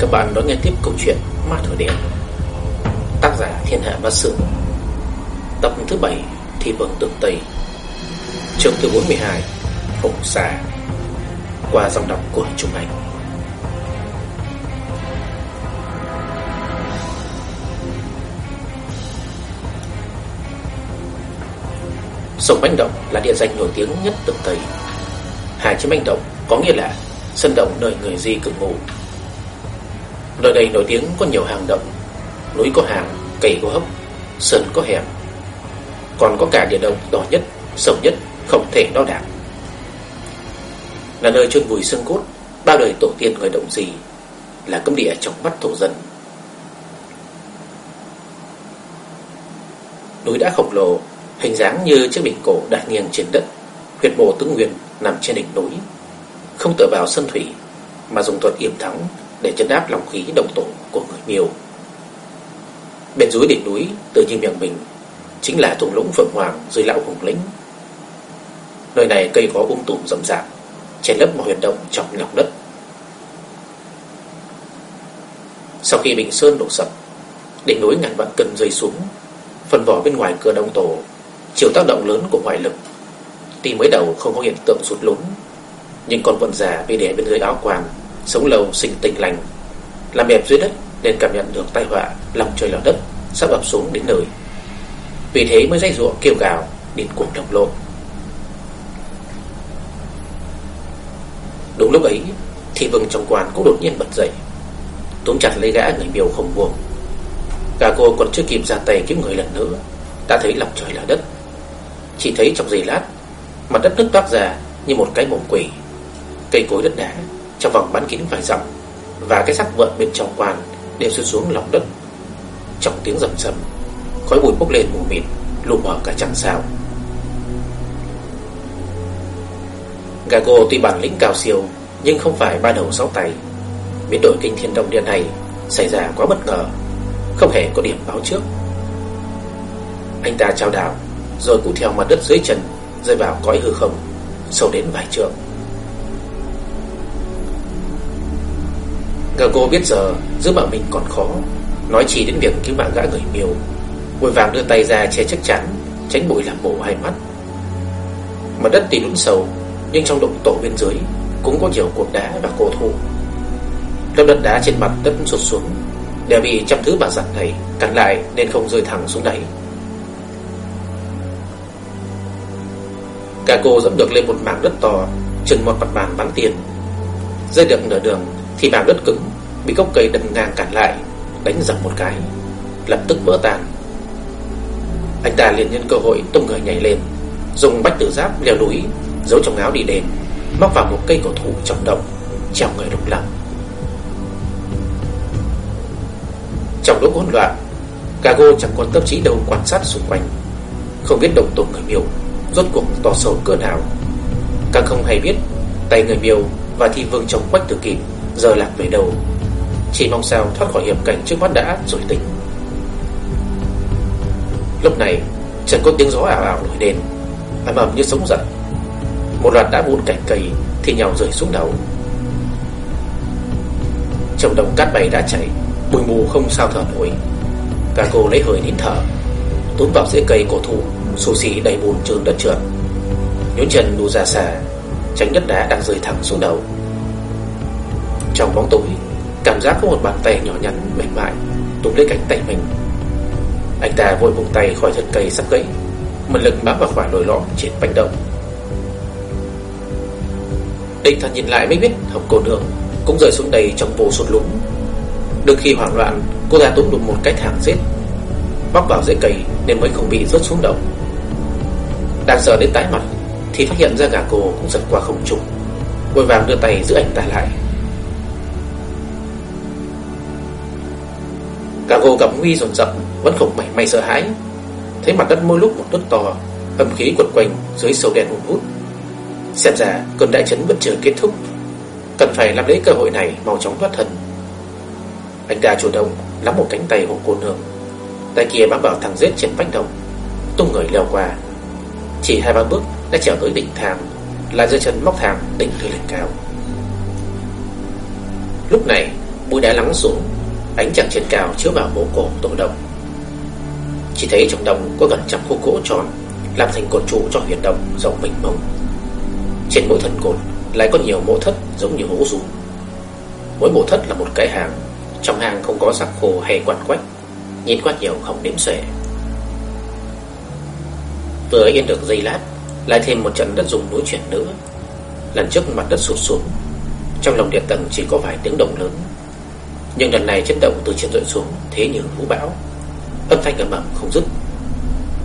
Các bạn đón nghe tiếp câu chuyện Ma Thổi Điện Tác giả Thiên Hạ Bát Sự. Tập thứ 7 Thi Vương Tượng Tây. Chương thứ 42 Hùng Xà. Qua dòng đọc của Trung Anh. Sông Bánh Động là địa danh nổi tiếng nhất Tượng Tây. Hải chữ Bánh Động có nghĩa là sân động nơi người di cư ngụ. Nơi đây nổi tiếng có nhiều hàng động. Núi có hàng, cây có hốc, sơn có hẻm. Còn có cả địa động đỏ nhất, sâu nhất, không thể đo đạc. Là nơi chôn vùi xương cốt Bao đời tổ tiên người động gì Là cấm địa trong mắt thổ dân. Núi đã khổng lồ Hình dáng như chiếc bình cổ đặt nghiêng trên đất Huyệt mộ tứ nguyên nằm trên đỉnh núi. Không tựa vào sân thủy Mà dùng thuật yểm thắng để chấn áp lòng khí động tổ của người miêu. Bên dưới đỉnh núi, tự nhiên miệng mình, chính là thùng lũng phượng hoàng dưới lão hùng lĩnh. Nơi này cây có um tùm rậm rạp, che lấp một huyệt động trong lòng đất. Sau khi Bình Sơn đổ sập, đỉnh núi ngàn vạn cân rơi xuống, phần vỏ bên ngoài cửa đông tổ chịu tác động lớn của ngoại lực. Tuy mới đầu không có hiện tượng sụt lún, nhưng con vượn già bị đè bên dưới áo quàng sống lâu sinh tịnh lành, làm đẹp dưới đất nên cảm nhận được tai họa lòng trời lở đất sắp ập xuống đến nơi. Vì thế mới dây ruộng kêu gào đến cuồng đồng lộ đúng lúc ấy thì vương trong quan cũng đột nhiên bật dậy, túm chặt lấy gã người miều không buông. Gã cô còn chưa kịp ra tay cứu người lần nữa, đã thấy lòng trời lở đất. Chỉ thấy trong giây lát, mặt đất nứt toát ra như một cái mồm quỷ, cây cối đất đá trong vòng bán kính vài dặm và cái xác vợn bên trong quan đều rơi xuống lòng đất. Trong tiếng rầm rầm, khói bụi bốc lên mù mịt, lù mờ cả chẳng sao. Gago tuy bản lĩnh cao siêu nhưng không phải ba đầu sáu tay. Biến đổi kinh thiên động địa này xảy ra quá bất ngờ, không hề có điểm báo trước. Anh ta trao đảo, rồi cũng theo mặt đất dưới chân rơi vào cõi hư không, sâu đến vài trượng. Gà cô biết giờ giữ mạng mình còn khó, Nói chỉ đến việc cứu mạng gã người miêu. Vội vàng đưa tay ra che chắc chắn, Tránh bụi làm mổ hai mắt. Mặt đất thì lún sâu, Nhưng trong động tổ bên dưới Cũng có nhiều cột đá và cổ thụ. Lớp đất đá trên mặt đất sụt xuống, Đều bị trăm thứ bà giặt này Cắn lại nên không rơi thẳng xuống đáy. Cả cô dẫm được lên một mảng đất to, Chừng một mặt bàn bắn tiền. Rơi được nửa đường thì mảng đất cứng bị gốc cây đâm ngang cản lại, đánh dập một cái, lập tức vỡ tan. Anh ta liền nhân cơ hội tung người nhảy lên, dùng bách tử giáp leo núi, giấu trong áo đi đêm, móc vào một cây cổ thụ trong động, treo người đục lăng. Trong lúc hỗn loạn, Cago chẳng còn tâm trí đâu quan sát xung quanh, không biết động tùng người miêu rốt cuộc to sâu cỡ nào, càng không hay biết tay người miêu và thi vương trong quách tử kịp giờ lạc về đầu, Chỉ mong sao thoát khỏi hiểm cảnh trước mắt đã rồi tỉnh. Lúc này Chẳng có tiếng gió ảo ảo nổi lên Ấm ầm như sống giận Một loạt đã vụn cành cây Thì nhào rơi xuống đầu. Trong đồng cát bay đã chảy Bụi mù không sao thở nổi. Cả cô lấy hơi nín thở Túm vào rễ cây cổ thụ Xù xì đầy bùn trơn đất trượt. Nhốn chân đu ra xa Tránh đất đá đang rơi thẳng xuống đầu trong bóng tối. Cảm giác có một bàn tay nhỏ nhắn mềm mại, Túm lấy cánh tay mình. Anh ta vội vùng tay khỏi thân cây sắp gãy Mình lực bám vào khoảng lồi lõm trên bánh động Định thần nhìn lại mới biết Hồng cô nương cũng rơi xuống đây trong vô sụt lún đôi khi hoảng loạn, Cô ta túm được một cái thẳng giết, Bóc vào dễ cây nên mới không bị rớt xuống động Đang sợ đến tái mặt Thì phát hiện ra gà cô cũng giật qua không trùng Vội vàng đưa tay giữ anh ta lại. Cả gồ gặp nguy rồn rập, Vẫn không mảy may sợ hãi. Thấy mặt đất mỗi lúc một đất to, Âm khí quật quanh dưới sâu đèn hụt hút. Xem ra cơn đại chấn vẫn chưa kết thúc. Cần phải làm lấy cơ hội này Mau chóng thoát thân. Anh ta chủ động nắm một cánh tay của cô nương. Tay kia bám vào thằng giết trên vách đồng. Tung người leo qua. Chỉ hai ba bước đã trèo tới đỉnh thang Lại giơ chân móc thang đỉnh lên cao. Lúc này Bụi đã lắng xuống Ánh trăng trên cao chiếu vào mố cổ tổ đồng, Chỉ thấy trong đồng có gần trăm khúc gỗ tròn Làm thành cột trụ cho huyệt động rộng mênh mông. Trên mỗi thân cột lại có nhiều mộ thất giống như hố rum Mỗi mộ thất là một cái hàng Trong hàng không có sạc khô hay quan quách Nhìn qua nhiều không đếm xuể Vừa yên được giây lát Lại thêm một trận đất dùng núi chuyển nữa. Lần trước mặt đất sụt xuống Trong lòng địa tầng chỉ có vài tiếng động lớn. Nhưng lần này chấn động từ trên dội xuống, Thế như vũ bão. Âm thanh ầm ầm không dứt.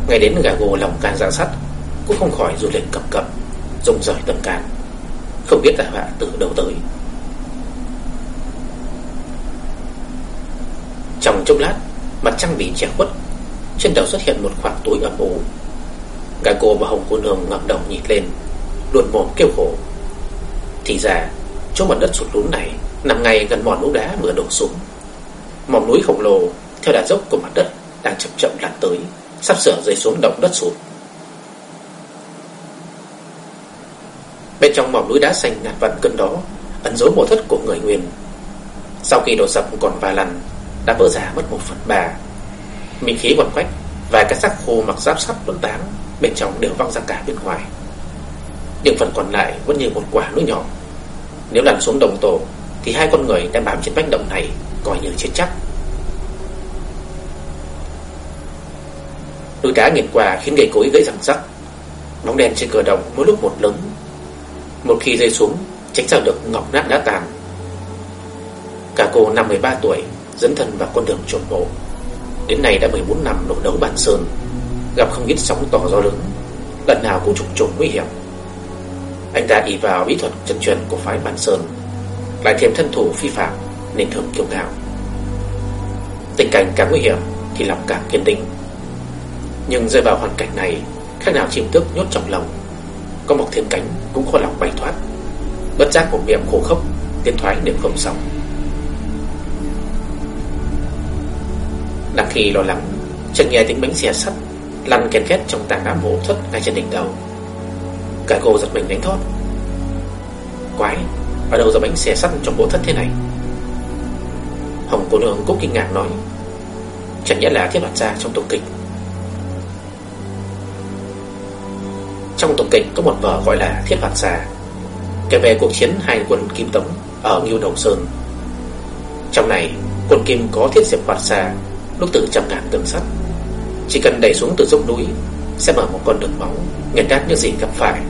Ngay đến gà gồ lòng can ra sắt, Cũng không khỏi rụt lên cập cập Rông rời tâm can. Không biết là họa từ đâu tới. Trong chốc lát, Mặt trăng bị che khuất, Trên đầu xuất hiện một khoảng tối âm u. Gà cô và hồng cô nương ngẩng đầu nhìn lên Luôn mồm kêu khổ. Thì ra, chỗ mặt đất sụt lún này Nằm ngay gần mòn núi đá vừa đổ xuống. Mỏm núi khổng lồ, Theo đà dốc của mặt đất, Đang chậm chậm lặn tới, Sắp sửa rơi xuống động đất sụt. Bên trong mỏm núi đá xanh ngạt vặn cơn đó, Ẩn dấu mộ thất của người nguyên. Sau khi đổ sập còn vài lần, Đã vỡ ra mất một phần ba. Minh khí quẩn quách Và cái xác khô mặc giáp sắt vẫn tán Bên trong đều văng ra cả bên ngoài. Những phần còn lại vẫn như một quả núi nhỏ. Nếu lăn xuống đồng tổ thì hai con người đang bám trên bách động này Coi như chết chắc. Đôi đá nghiền qua khiến gậy cối gãy răng rắc. Bóng đen trên cửa động mỗi lúc một lớn. Một khi rơi xuống, Tránh sao được ngọc nát đá tàn. Cả cô năm 13 tuổi Dẫn thân vào con đường trộm bộ. Đến nay đã 14 năm nổ đấu bản sơn, Gặp không ít sóng to gió lớn. Lần nào cũng trục trộm nguy hiểm. Anh ta đi vào bí thuật chân truyền của phái bản sơn. Lại thêm thân thủ phi phạm, Nên thường kiêu ngạo. Tình cảnh càng nguy hiểm Thì lòng càng kiên định. Nhưng rơi vào hoàn cảnh này, Khác nào chim tước nhốt trong lòng. Có một thêm cánh cũng khó lòng bay thoát. Bất giác một miệng khổ khốc, Tiến thoái đều không xong. Đang khi lo lắng, Chợt nghe tiếng bánh xe sắt Lăn kẹt két trong tảng đá mổ thất ngay trên đỉnh đầu. Cả cô giật mình đánh thót. Quái ở đâu ra bánh xe sắt trong bộ thất thế này. Hồng cô nương cũng kinh ngạc nói, Chẳng nhẽ là thiết hoạt ra trong tổng kịch? Trong tổng kịch có một vở gọi là Thiết Hoạt Xà Kể về cuộc chiến hai quân Kim Tống Ở Nghiêu Đầu Sơn. Trong này quân Kim có thiết diệp hoạt xà lúc từ trăm ngàn tường sắt. Chỉ cần đẩy xuống từ dốc núi, Sẽ mở một con đường máu Nghiền nát những gì gặp phải.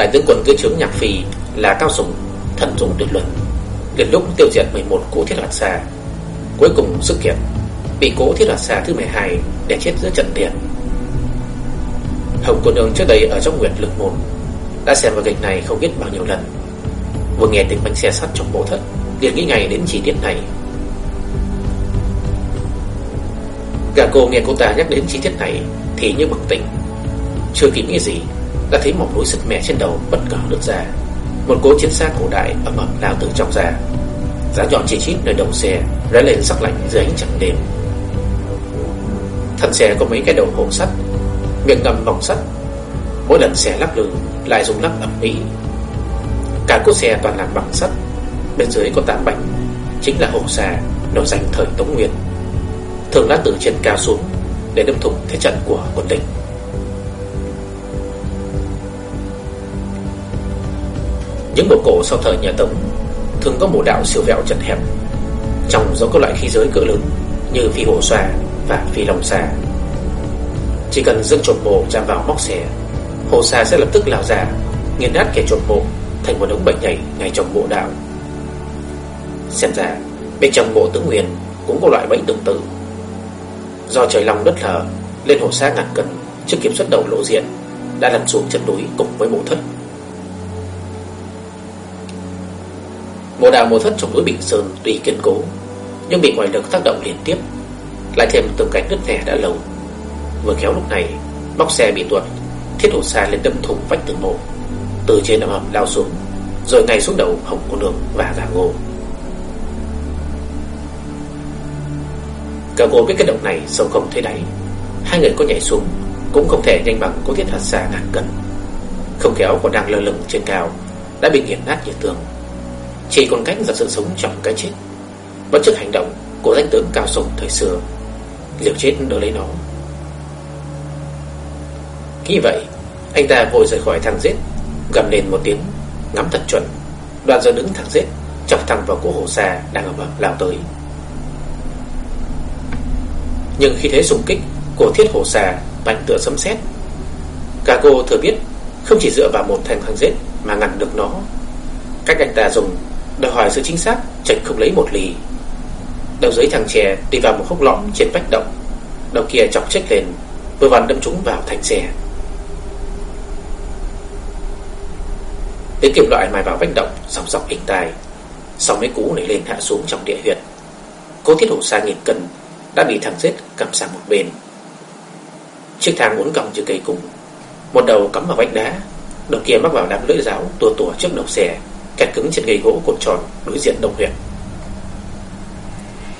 Đại tướng quân cưới trướng Nhạc Phi Là cao sủng, thần dũng tuyệt luận Đến lúc tiêu diệt 11 cố thiết hoạt xa, Cuối cùng sức kiệt Bị cố thiết hoạt xa thứ 12 Để chết giữa trận tiền. Hồng cô nương trước đây ở trong nguyệt lực môn Đã xem vào kịch này không biết bao nhiêu lần. Vừa nghe tiếng bánh xe sắt trong bộ thất, liền nghĩ ngay đến chi tiết này. Gà cô nghe cô ta nhắc đến chi tiết này Thì như bừng tỉnh, Chưa kịp nghĩ gì. Đã thấy một núi sứt mẻ trên đầu bất ngờ nước ra. Một cố chiến xa cổ đại ẩm ầm lao từ trong ra. Giá nhọn chỉ chít nơi đầu xe Rẽ lên sắc lạnh dưới ánh trăng đêm. Thân xe có mấy cái đầu hổ sắt, Miệng ngầm vòng sắt. Mỗi lần xe lắc lư Lại dùng lắc ẩm ý Cả cốt xe toàn làm bằng sắt, Bên dưới có tám bánh Chính là hổ xà, nổi danh thời Tống Nguyên. Thường đã từ trên cao xuống Để đâm thủng thế trận của quân địch. Những bộ cổ sau thời nhà Tống Thường có mộ đạo siêu vẹo chật hẹp. Trong đó các loại khí giới cỡ lớn Như phi hổ xoa và phi long xà Chỉ cần dương trộm mộ chạm vào móc xẻ, Hồ xà sẽ lập tức lao ra, Nghiền nát kẻ trộm mộ Thành một đống bệnh nhảy ngay trong mộ đạo. Xem ra, Bên trong mộ tướng nguyên Cũng có loại bệnh tương tự. Do trời lòng đất lở Lên hồ xa ngàn cân chưa kiểm soát đầu lộ diện, Đã lăn xuống chân núi cùng với bộ thất. Mộ đào một thất trong núi Bình Sơn Tuy kiên cố, Nhưng bị ngoại lực tác động liên tiếp, Lại thêm từng cánh đất vẻ đã lâu. Vừa kéo lúc này Móc xe bị tuột, Thiết hồ xa lên đâm thủng vách tường mộ. Từ trên ẩm hầm lao xuống, Rồi ngay xuống đầu hồng cô nương và gà ngô. Cả cô biết cái động này sâu không thấy đáy. Hai người có nhảy xuống, Cũng không thể nhanh bằng cố thiết hạt xa ngàn cân. Không kéo còn đang lơ lửng trên cao, Đã bị nghiền nát như tường. Chỉ còn cách là sự sống trong cái chết. Bất chấp hành động của danh tướng cao sủng thời xưa, Liều chết đỡ lấy nó. Nghĩ vậy, Anh ta vội rời khỏi thằng giết, Gầm lên một tiếng, Ngắm thật chuẩn. Đoàn giờ đứng thằng giết, Chọc thẳng vào cổ hồ xa đang ở bậc lao tới. Nhưng khi thế xung kích Của thiết hồ xa Bánh tựa sấm sét, Cả cô thừa biết Không chỉ dựa vào một thành thằng giết Mà ngăn được nó. Cách anh ta dùng Đòi hỏi sự chính xác, chạy không lấy một lì. Đầu dưới thằng chè đi vào một hốc lõm trên vách động. Đầu kia chọc chết lên, Vừa vặn đâm trúng vào thành xe Tiếng kim loại mài vào vách động Sòng sọc inh tai. Sau mấy cú nảy lên hạ xuống trong địa huyệt Cố thiết hổ xa nghìn cân, Đã bị thằng giết cầm sang một bên. Chiếc thang uốn cong như cây cung Một đầu cắm vào vách đá, Đầu kia mắc vào đám lưỡi giáo tua tua trước đầu xe. Kẹt cứng trên gầy gỗ cột tròn Đối diện đồng huyện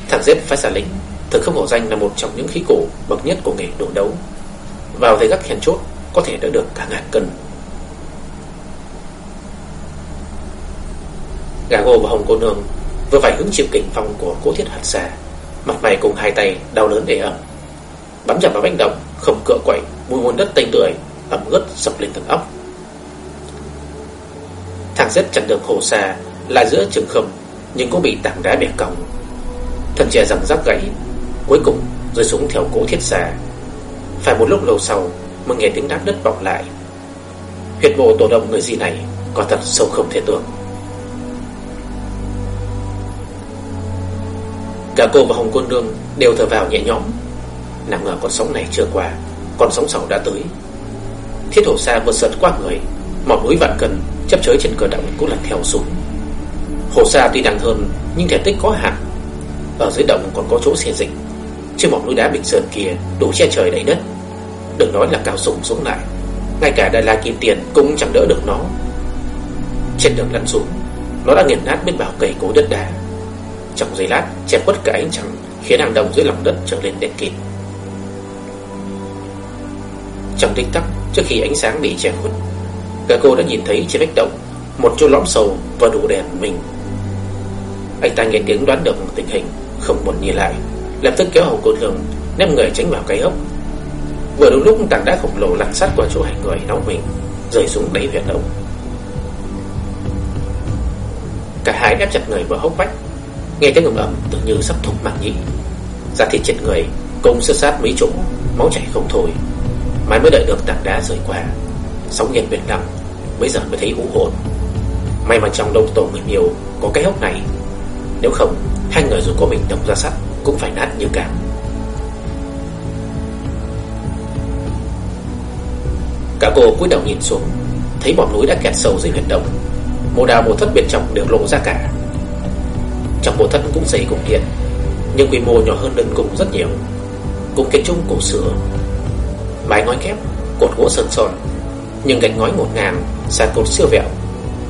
Thằng dếp phái xả lính, Thực không hổ danh là một trong những khí cổ Bậc nhất của nghề đổ đấu. Vào thời gác khen chốt, Có thể đỡ được cả ngàn cân. Gà gô và hồng cô nương Vừa phải hứng chịu kình phong của cố thiết hạt xà, Mặt mày cùng hai tay đau lớn để ẩm Bắn chặt vào bánh động Không cựa quậy, Mùi nguồn đất tanh tưởi ẩm ướt sập lên tầng ốc Thằng rất chặn được hồ xa Là giữa trường không, Nhưng cũng bị tảng đá bẻ cong Thân chè rằng rắc gãy, Cuối cùng rơi xuống theo cố thiết xà. Phải một lúc lâu sau Mới nghe tiếng đáp đất vọng lại. Huyệt bộ tổ động người gì này Có thật sâu không thể tưởng. Cả cô và Hồng côn đương đều thở vào nhẹ nhõm. Nằm ngờ con sóng này chưa qua, Con sóng sau đã tới. Thiết hổ xa vượt sượt qua người Mỏm núi vạn cần chấp chới trên cờ động cũng là theo xuống Hồ xa tuy nặng hơn, Nhưng thể tích có hạn. Ở dưới động còn có chỗ xe dịch. Trên một núi đá bình sơn kia, đủ che trời đầy đất. Đừng nói là cao sùng xuống lại. Ngay cả Đại La Kim Tiền cũng chẳng đỡ được nó. Trên đường lăn xuống, Nó đã nghiền nát biết bảo cầy cố đất đá. Trong giây lát che khuất cả ánh trăng, Khiến hàng đồng dưới lòng đất trở lên đen kịt. Trong tích tắc, Trước khi ánh sáng bị che khuất Cả cô đã nhìn thấy trên vách động, Một chỗ lõm sầu và đủ đèn mình. Anh ta nghe tiếng đoán được tình hình, Không muốn nhìn lại, Lập tức kéo hầu cô thường Ném người tránh vào cái ốc Vừa đúng lúc tảng đá khổng lồ lăn sát qua chỗ hai người nóng mình, Rơi xuống đáy huyệt động. Cả hai ép chặt người vào hốc vách, Nghe tiếng ầm ầm tưởng như sắp thủng màng nhĩ Da thịt trên người cùng sơ sát mấy chỗ, Máu chảy không thôi. Mãi mới đợi được tảng đá rời qua, Sóng nghiền biển lặng Bây giờ mới thấy hú hồn. May mà trong đông tổ người nhiều, Có cái hốc này. Nếu không Hai người dù có mình đồng ra sắt Cũng phải nát như cả. Cả cô cúi đầu nhìn xuống Thấy bọn núi đã kẹt sâu dưới huyệt động. Mồ đào mồ thất bên trong đều lộ ra cả. Trong bộ thất cũng xây cùng điện Nhưng quy mô nhỏ hơn đơn cung rất nhiều. Cùng kiến trúc cổ xưa. Mái ngói kép Cột gỗ sơn son nhưng gạch ngói ngột ngàn Sàn cột siêu vẹo,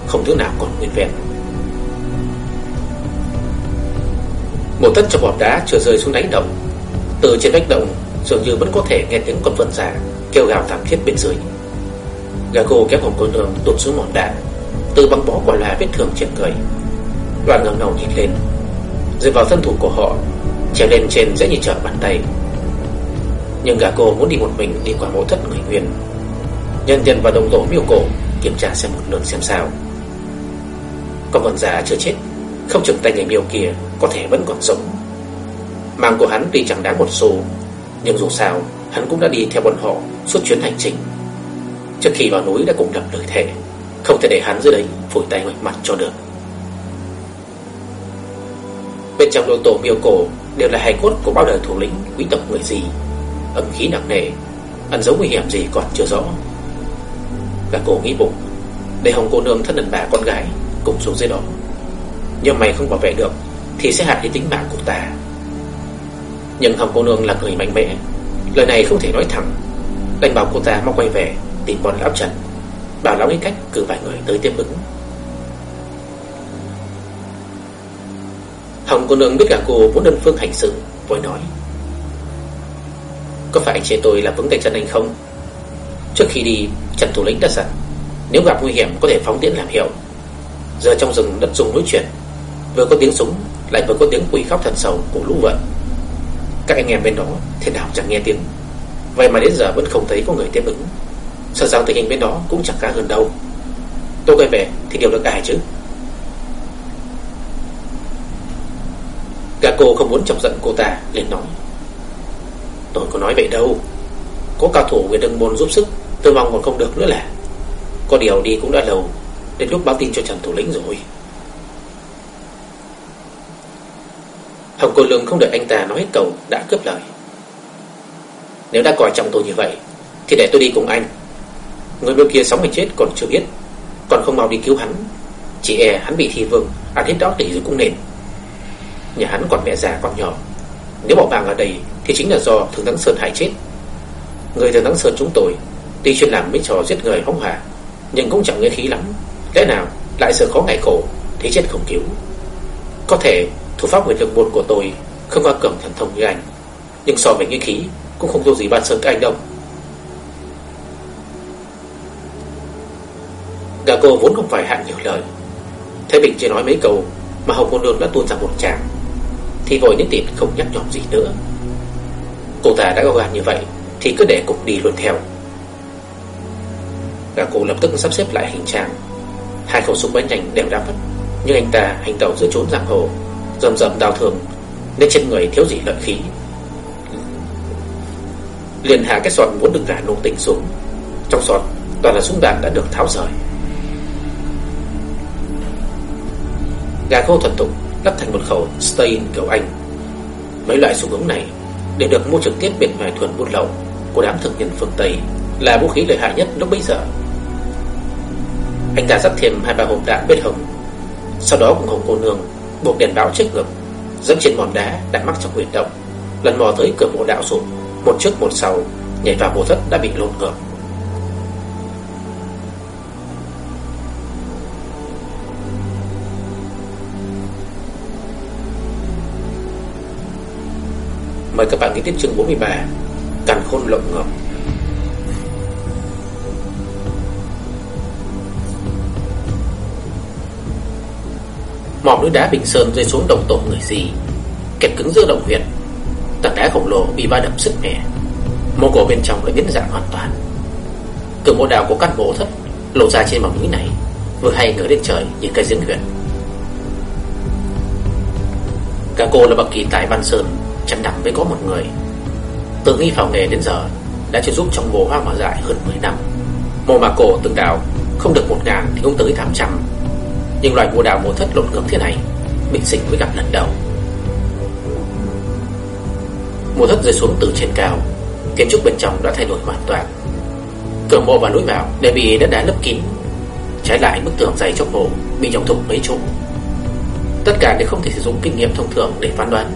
Không thứ nào còn nguyên vẹn. Một thất trong bọt đá chưa rơi xuống đáy động Từ trên vách động Dường như vẫn có thể nghe tiếng con vật giả Kêu gào thảm thiết bên dưới. Gago kéo hồng cô nương tụt xuống mỏn đá Từ băng bó quả là vết thương trên người. Đoàn ngẩng đầu nhìn lên. Dựa vào thân thủ của họ, Trèo lên trên dễ như trở bàn tay. Nhưng gã cô muốn đi một mình Đi qua mộ thất người nguyên Nhân dân và đồng tổ miêu cổ Kiểm tra xem một lượt xem sao. Còn vần già chưa chết, Không chừng tay người miêu kia Có thể vẫn còn sống. Mang của hắn tuy chẳng đáng một xu, Nhưng dù sao, hắn cũng đã đi theo bọn họ Suốt chuyến hành trình. Trước khi vào núi đã cùng đập lời thề, Không thể để hắn dưới đấy phủi tay ngoài mặt cho được. Bên trong đồng tổ miêu cổ Đều là hài cốt của bao đời thủ lĩnh Quý tộc người gì Ẩm khí nặng nề, Ẩn dấu nguy hiểm gì còn chưa rõ. Các cô nghĩ bụng. Để hồng cô nương thân đàn bà con gái, Cùng xuống dưới đó. Nhưng mày không bảo vệ được, Thì sẽ hại đến tính mạng của ta. Nhưng hồng cô nương là người mạnh mẽ. Lời này không thể nói thẳng. Đành bảo cô ta mau quay về, Tìm bọn lão Trần. Bảo lão nghĩ cách cử vài người tới tiếp ứng. Hồng cô nương biết cả cô muốn đơn phương hành sự, Vội nói. Có phải anh chê tôi là vững tay chân anh không? Trước khi đi, Trần Thủ lĩnh đã dặn, Nếu gặp nguy hiểm có thể phóng tiễn làm hiệu. Giờ trong rừng đất dùng núi chuyển, Vừa có tiếng súng, Lại vừa có tiếng quỷ khóc thật sầu của lũ vợ Các anh em bên đó Thế nào chẳng nghe tiếng. Vậy mà đến giờ vẫn không thấy có người tiếp ứng. Sợ rằng tình hình bên đó cũng chẳng khá hơn đâu. Tôi quay về thì điều được ai chứ? Gà cô không muốn chọc giận cô ta, liền nói. Tôi có nói vậy đâu. Có cao thủ về đừng môn giúp sức Tôi mong còn không được nữa là Có điều đi cũng đã lâu, Đến lúc báo tin cho Trần Thủ lĩnh rồi. Hồng Cô Lương không đợi anh ta nói hết câu Đã cướp lời. Nếu đã coi trọng tôi như vậy, Thì để tôi đi cùng anh. Người bên kia sống hay chết còn chưa biết, Còn không mau đi cứu hắn. Chỉ e hắn bị thi vương, Ăn hết đó thì rồi cũng nên. Nhà hắn còn mẹ già, còn nhỏ. Nếu bỏ vàng ở đây Thì chính là do Thường Thắng Sơn hại chết. Người Thường Thắng Sơn chúng tôi Tuy chuyên làm mấy trò giết người hóng hỏa Nhưng cũng chẳng nghe khí lắm. Lẽ nào lại sợ khó ngày khổ thế chết không cứu? Có thể thủ pháp người đường buồn của tôi Không qua cẩm thần thông như anh, Nhưng so với nghĩa khí Cũng không thua gì ban sơn các anh đâu. Gà cô vốn không phải hạn nhiều lời. Thế Bình chỉ nói mấy câu Mà Hồng Môn Nương đã tuôn ra một tràng, Thì vội những tiền không nhắc nhỏm gì nữa. Cô ta đã gọi gan như vậy Thì cứ để cục đi luôn theo. Gà cô lập tức sắp xếp lại hình trạng Hai khẩu súng bắn nhanh đều đã mất, Nhưng anh ta hành tàu giữa trốn giang hồ Dầm dầm đau thương, Nên trên người thiếu gì lợi khí. Liền hạ cái sọt muốn đừng gà nổ tỉnh xuống. Trong sọt, toàn là súng đạn đã được tháo rời. Gà khô thuần tục lắp thành một khẩu Stain kiểu Anh. Mấy loại súng ống này Để được mua trực tiếp bên ngoài thuần buôn lậu Của đám thực nhân phương Tây. Là vũ khí lợi hại nhất lúc bấy giờ. Anh ta dắt thêm hai ba hộp đạn bên hồng Sau đó cùng hồng cô nương Buộc đèn báo chết ngực Dẫm trên mòn đá đã mắc trong huyệt động, Lần mò tới cửa mộ đạo sụp, Một trước một sau, Nhảy vào mộ thất đã bị lộn ngược. Mời các bạn nghe tiếp chương 43 Càn khôn lộng ngọc. Mỏm núi đá Bình Sơn rơi xuống đồng tổ người gì Kẹt cứng giữa động huyệt Tảng đá khổng lồ bị va đập sức mẻ. Mô cổ bên trong lại biến dạng hoàn toàn. Cửa mộ đào của căn mộ thất Lộ ra trên mỏm núi này, Vừa hay ngửa lên trời như cây giếng huyệt Cả cô là bậc kỳ tài Văn Sơn, chẳng đẳng với có một người. Từ nghi vào nghề đến giờ, Đã trợ giúp trong mồ hoa mà dại hơn 10 năm. Mồ mà cổ từng đào, Không được một ngàn thì cũng tới 800 nhưng loài mùa đào mùa thất lộn ngược thế này Bình sinh mới gặp lần đầu. Mùa thất rơi xuống từ trên cao, Kiến trúc bên trong đã thay đổi hoàn toàn. Cửa mộ và núi vào đều bị đất đá lấp kín, Trái lại bức tường dày trong mộ Bị trọng thủng mấy chỗ. Tất cả đều không thể sử dụng kinh nghiệm thông thường để phán đoán.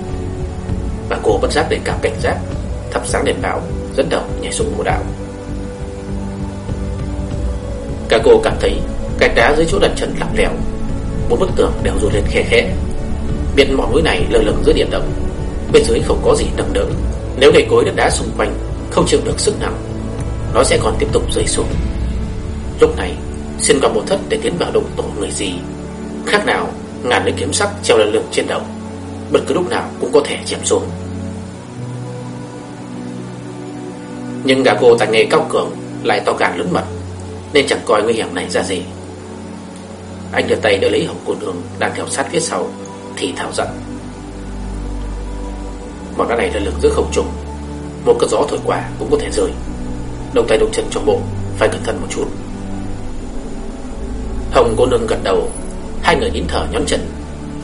Và cô bất giác để cảm cảnh giác, Thắp sáng đèn báo, Dẫn đầu nhảy xuống mộ đạo Cả cô cảm thấy Gạch đá dưới chỗ đặt trần lặng lẽo một bức tường đều rụt lên khe khẽ. Biển mỏm núi này lơ lửng dưới điện động, Bên dưới không có gì nâng đỡ. Nếu để cối đất đá xung quanh Không chịu được sức nặng, Nó sẽ còn tiếp tục rơi xuống. Lúc này, xin qua một thất để tiến vào động tổ người gì. Khác nào, ngàn lưỡi kiếm sắc treo lần lượt trên đầu, Bất cứ lúc nào cũng có thể chém xuống. Nhưng gã cô tài nghề cao cường Lại to càng lớn mật, Nên chẳng coi nguy hiểm này ra gì. Anh đưa tay đỡ lấy hồng cô nương Đang theo sát phía sau, Thì thảo giận Bọn đá này là lực giữa không trùng Một cơn gió thổi qua cũng có thể rơi. Đầu tay đầu chân trong bộ Phải cẩn thận một chút. Hồng cô nương gật đầu, Hai người nín thở nhón chân.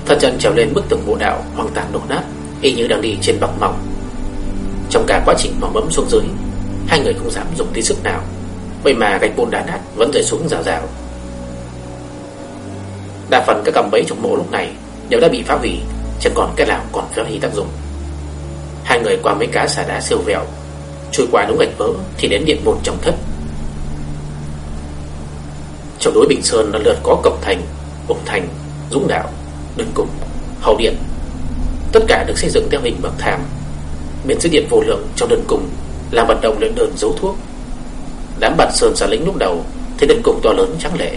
Thân chân trèo lên bức tường bộ đạo hoang tàn đổ nát, Y như đang đi trên bọc mỏng. Trong cả quá trình mỏng bấm xuống dưới, Hai người không dám dùng tí sức nào. Vậy mà gạch bùn đá nát vẫn rơi xuống rào rào. Đa phần các cầm bẫy trong mộ lúc này Đều đã bị phá hủy Chẳng còn cái nào còn phát huy tác dụng. Hai người qua mấy cá xà đá siêu vẹo Trôi qua đống gạch vỡ Thì đến điện một trong thất. Trong đối Bình Sơn lần lượt có Cổng Thành, Ủng Thành, Dũng Đạo Đừng Cục, hậu điện. Tất cả được xây dựng theo hình bậc thang. Biển dưới điện vô lượng trong đơn cùng Làm vận động lên đơn dấu thuốc. Đám bạn sơn xà lính lúc đầu Thấy đơn cùng to lớn trắng lệ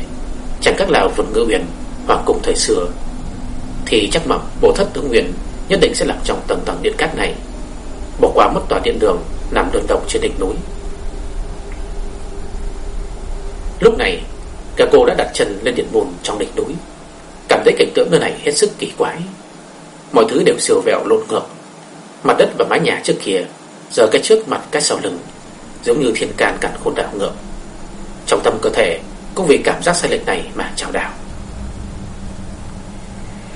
Chẳng các lào vượt ngư huyền Hoàng cung thời xưa, Thì chắc mập bộ thất tướng nguyện Nhất định sẽ nằm trong tầng tầng điện cát này, Bỏ qua mất tòa điện đường Nằm đơn độc trên đỉnh núi. Lúc này Cả cô đã đặt chân lên điện môn trong đỉnh núi, Cảm thấy cảnh tượng nơi này hết sức kỳ quái. Mọi thứ đều siêu vẹo lộn ngược. Mặt đất và mái nhà trước kia, Giờ cái trước mặt cái sau lưng, Giống như thiên can cản khôn đảo ngược. Trong tâm cơ thể, Cũng vì cảm giác sai lệch này mà trào đảo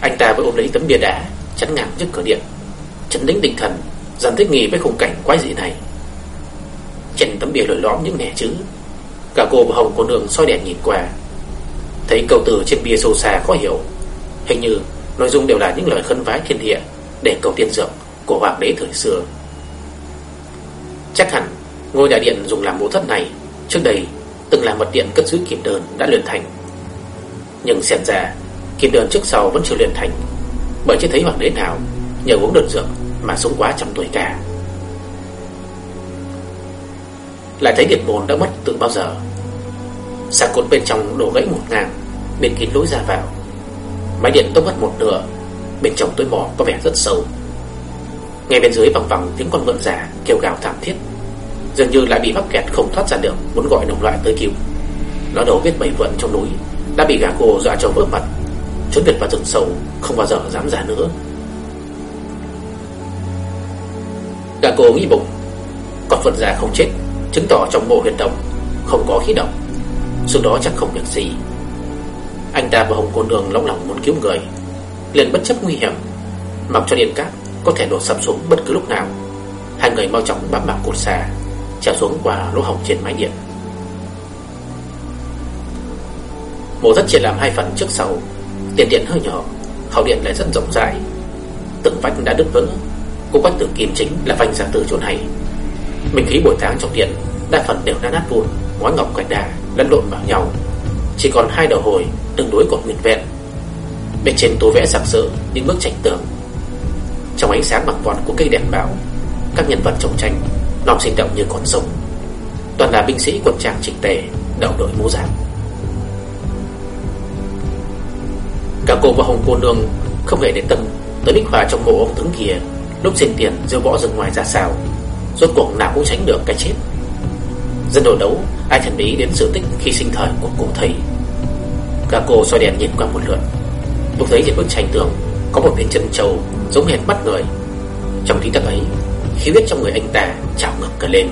anh ta vừa ôm lấy tấm bia đá, Chắn ngang trước cửa điện. Chấn đính định thần Dần thích nghi với khung cảnh quái dị này. Trên tấm bia lồi lõm những nẻ chữ, Cả cô và Hồng cô nương soi đèn nhìn qua. Thấy câu từ trên bia sâu xa khó hiểu, Hình như nội dung đều là những lời khấn vái thiên địa Để cầu tiên dược của hoàng đế thời xưa. Chắc hẳn, ngôi đại điện dùng làm mộ thất này Trước đây từng là mật điện cất giữ kim đơn đã luyện thành. Nhưng xem ra kim đơn trước sau vẫn chưa liền thành, Bởi chưa thấy hoàng đế nào, nhờ uống đơn dược mà sống quá trăm tuổi cả. Lại thấy điện bồn đã mất từ bao giờ? Sạc cột bên trong đổ gãy một ngang Bên kín lối ra vào. Máy điện tốc mất một nửa, Bên trong tối mỏ có vẻ rất sâu. Ngay bên dưới vòng vòng tiếng con vượn giả Kêu gào thảm thiết, Dường như lại bị mắc kẹt không thoát ra được, Muốn gọi đồng loại tới cứu. Nó đổ biết bảy vượn trong núi, Đã bị gà cô dọa cho vỡ mặt Trốn biệt vào rừng sâu Không bao giờ dám ra nữa. Gà cô nghĩ bụng. Còn Phật già không chết Chứng tỏ trong mộ huyệt động Không có khí độc Xuống đó chắc không việc gì. Anh ta và Hồng Cô Nương lóng lòng muốn cứu người. Liền bất chấp nguy hiểm Mặc cho điện cát có thể đổ sập xuống bất cứ lúc nào. Hai người mau chóng bám vào cột xà, Trèo xuống qua lỗ hổng trên mái điện. Mộ rất chia làm hai phần trước sau. Tiền điện hơi nhỏ, Hậu điện lại rất rộng rãi. Từng vách đã đứt vỡ, Cô quách tử kim chính là vành ra từ chỗ này Minh khí buổi tháng trong điện, Đa phần đều đã nát vụn, Ngói ngọc quạch đá lẫn lộn vào nhau. Chỉ còn hai đầu hồi, tương đối còn nguyên vẹn. Bên trên tô vẽ sặc sỡ Những bức tranh tường. Trong ánh sáng bằng vọt của cây đèn bão Các nhân vật trong tranh, Nòng sinh động như con sống Toàn là binh sĩ quân trang chỉnh tề Đầu đội mũ giáp. Cả cô và Hồng cô nương Không hề để tâm tới Bích Hòa trong mộ ông tướng kia. Lúc xin tiền rêu võ rừng ngoài ra sao. Rốt cuộc nào cũng tránh được cái chết. Dân đồ đấu, Ai thần bí đến sự tích khi sinh thời của cụ thầy. Cả cô soi đèn nhìn qua một lượt. Lúc thấy trên bức tranh tường Có một viên chân trâu giống hệt mắt người. Trong tí tắc ấy, Khí huyết trong người anh ta trào ngược cả lên.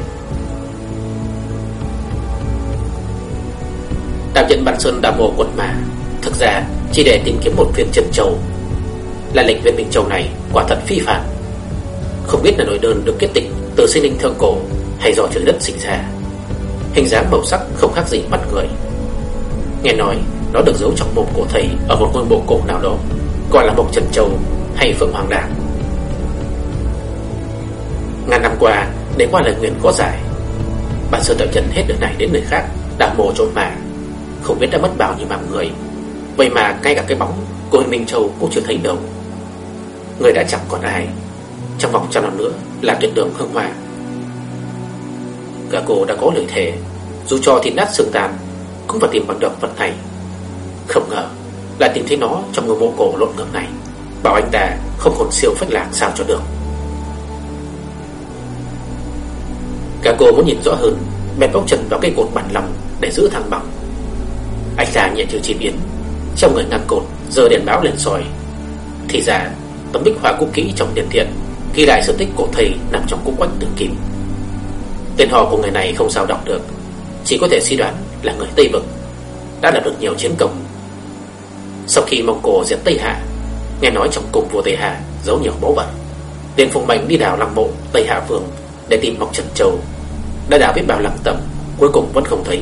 Đàm nhận bản sơn đã mồ quật mà Thực ra chỉ để tìm kiếm một viên chân châu. Là lệnh viên Minh Châu này Quả thật phi phạm. Không biết là nội đơn được kết tịch Từ sinh linh thượng cổ Hay do trời đất sinh ra. Hình dáng màu sắc không khác gì mặt người. Nghe nói, Nó được giấu trong mồm cổ thầy Ở một ngôi mộ cổ nào đó, Gọi là mộc trần châu hay phượng hoàng đảng Ngàn năm qua, Để qua lời nguyện có giải bản sơ Đạo Trần hết đời này đến người khác Đào mồ trộn mà. Không biết đã mất bao nhiêu mạng người Vậy mà ngay cả cái bóng của Minh Châu cũng chưa thấy đâu. Người đã chẳng còn ai? Trong vòng trăm năm nữa là tuyệt đường hương hòa Cả cô đã có lời thề Dù cho thịt nát xương tàn, Cũng phải tìm bằng được vật này Không ngờ lại tìm thấy nó trong ngôi mộ cổ lộn ngược này. Bảo anh ta không còn siêu phách lạc sao cho được. Cả cô muốn nhìn rõ hơn Bèn bóc chân vào cây cột bản lòng Để giữ thăng bằng. Anh ta nhẹ như chim yến trong người ngăn cột, giờ đèn báo lên soi. Thì ra, tấm bích họa cũ kỹ trong điện thiện Ghi lại sự tích cổ thầy nằm trong cung quách tử kim. Tên họ của người này không sao đọc được. Chỉ có thể suy đoán là người Tây Vực Đã lập được nhiều chiến công. Sau khi Mông Cổ diệt Tây Hạ, Nghe nói trong cung vua Tây Hạ giấu nhiều báu vật, liền phùng mạnh đi đào lăng mộ, Tây Hạ Vương Để tìm Mộc Trần Châu. Đã đào biết bao lăng tầm Cuối cùng vẫn không thấy.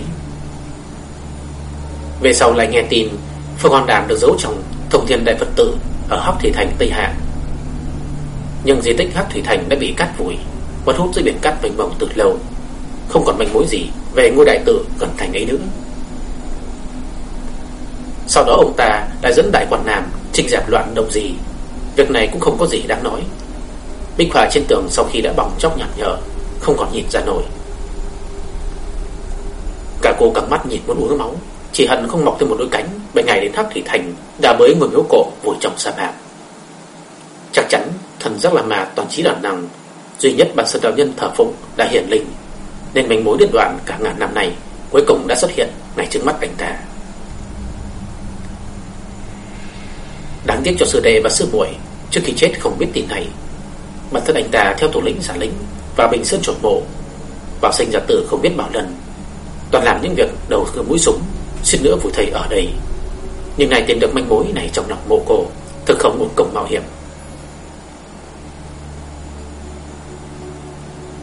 Về sau lại nghe tin Phương Hoàng Đàn được giấu trong Thông Thiên Đại Phật tự Ở Hắc Thủy Thành, Tây Hạ. Nhưng di tích Hắc Thủy Thành đã bị cắt vùi Mất hút dưới biển cát mênh mông từ lâu. Không còn manh mối gì Về ngôi đại tự gần thành ấy nữa. Sau đó ông ta đã dẫn đại quan Nam Trình dẹp loạn động gì Việc này cũng không có gì đáng nói. Bích hòa trên tường sau khi đã bỏng chóc nhạt nhở, Không còn nhìn ra nổi. Cả cô cặp mắt nhìn muốn uống máu. Chỉ hận không mọc thêm một đôi cánh Bên ngày đến Hắc thì Thành Đã mới ngồi miếu cổ vùi trong sa mạc. Chắc chắn, thần giác là mà toàn trí đàn năng, Duy nhất bản sơn đạo nhân thờ phụng đã hiển linh, Nên manh mối đứt đoạn cả ngàn năm này Cuối cùng đã xuất hiện ngay trước mắt anh ta. Đáng tiếc cho sư đệ và sư muội, Trước khi chết không biết tin này Bản thân anh ta theo thủ lĩnh giả lĩnh Và bình sơn chuẩn bộ, vào sinh giả tử không biết bảo lần, Toàn làm những việc đầu cơ mũi súng suýt nữa vụ thầy ở đây. Nhưng này tìm được manh mối này trong lòng mộ cổ Thực không một công mạo hiểm.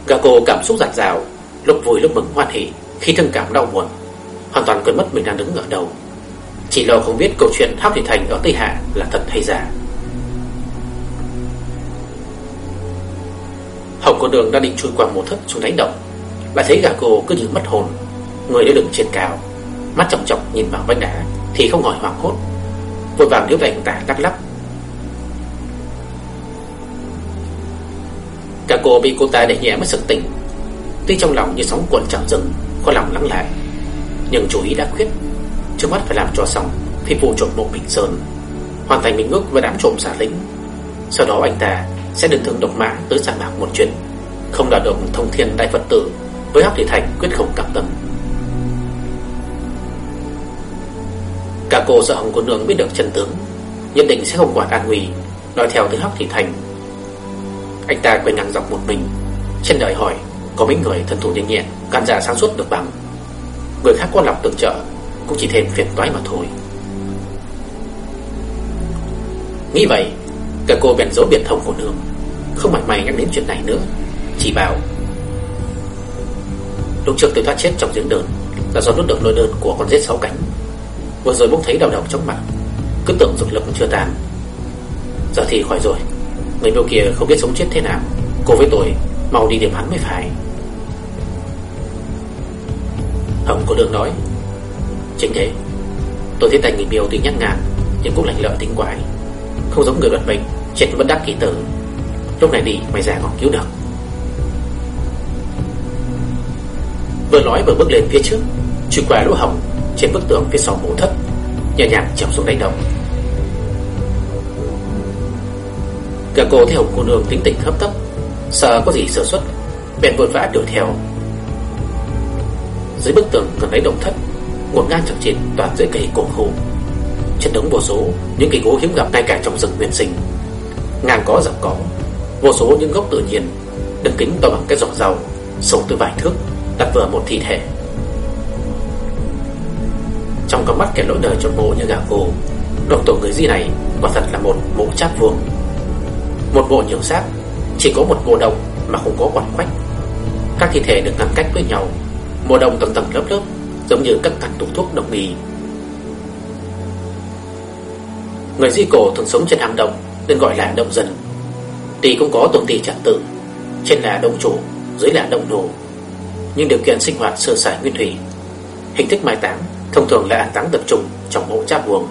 Gà cô cảm xúc giặt rào Lúc vui lúc mừng hoan hỉ Khi thương cảm đau buồn, Hoàn toàn quên mất mình đang đứng ở đâu. Chỉ lo không biết câu chuyện Hắc Thủy Thành ở Tây Hạ là thật hay giả. Hồng con đường đang định chui qua một thất xuống đáy động. Lại thấy gà cô cứ như mất hồn, Người đã đứng trên cao. Mắt trọng trọng nhìn vào vách đá Thì không hỏi hoảng hốt. Vội vàng nếu vậy anh ta lắc. Lắc Cả cô bị cô ta để nhẹ mất sực tỉnh. Tuy trong lòng như sóng cuộn trào dừng Khó lòng lắng lại, Nhưng chú ý đã quyết. Trước mắt phải làm cho xong, Phi vụ trộm bộ Bình Sơn, Hoàn thành mình ước với đám trộm giả lính. Sau đó anh ta sẽ được thường độc mã tới sa bạc một chuyến, Không đạt được thông thiên đại Phật tử Với Hắc thị Thành quyết không cảm tâm. Cả cô sợ Hồng cô nương biết được chân tướng, Nhất định sẽ không quản an nguy. Nói theo tới Hắc thị Thành. Anh ta quay ngang dọc một mình, Trên đời hỏi, Có mấy người thần thủ nhanh nhẹn Can giả dạ sáng suốt được bằng? Người khác có lòng tương trợ Cũng chỉ thêm phiền toái mà thôi. Nghĩ vậy, Cả cô bèn dỗ biệt thông của nương, Không mảy may nhắc đến chuyện này nữa, Chỉ bảo, Lúc trước tôi thoát chết trong giếng đơn Là do nuốt được lôi đơn của con rết sáu cánh. Vừa rồi bỗng thấy đau đầu chóng mặt. Cứ tưởng dục lực chưa tàn Giờ thì khỏi rồi. Người miêu kia không biết sống chết thế nào. Cô với tôi, mau đi điểm hắn mới phải. Hồng có đường nói. Chính thế. Tôi thấy tay người miêu tuy nhắc ngàn Nhưng cũng lạnh lợi tính quái. Không giống người đoạt bệnh Chết vẫn đắc kỳ tử. Lúc này đi, mày già còn cứu được. Vừa nói vừa bước lên phía trước. Truy qua lỗ hồng trên bức tường phía sau mộ thất, Nhẹ nhàng trèo xuống đáy động Cả cô theo cô nương tính tình hấp tấp, Sợ có gì sơ suất, Bèn vội vã đuổi theo. Dưới bức tường gần đáy đồng thất ngổn ngang chẳng chịt toàn rễ cây cổ khô. Chất đống vô số Những cây gỗ hiếm gặp ngay cả trong rừng nguyên sinh. Ngang có dọc có Vô số những gốc tự nhiên Đường kính to bằng cái giỏ rau Sâu từ vài thước, Đặt vừa một thi thể trong con mắt kẻ lỗi đời cho mộ như gà cô Độc tổ người di này Quả thật là một mộ chát vuông. Một mộ nhiều xác, Chỉ có một mộ đồng mà không có quạt quách. Các thi thể được ngăn cách với nhau Mộ đồng tầng tầng lớp lớp, Giống như các cặn tủ thuốc độc bì Người di cổ thường sống trên hang động Nên gọi là động dân. Tuy cũng có tôn ti trật tự, Trên là động chủ, Dưới là động đồ. Nhưng điều kiện sinh hoạt sơ sài nguyên thủy, Hình thức mai táng Thông thường là an táng tập trung trong mộ cha buồng.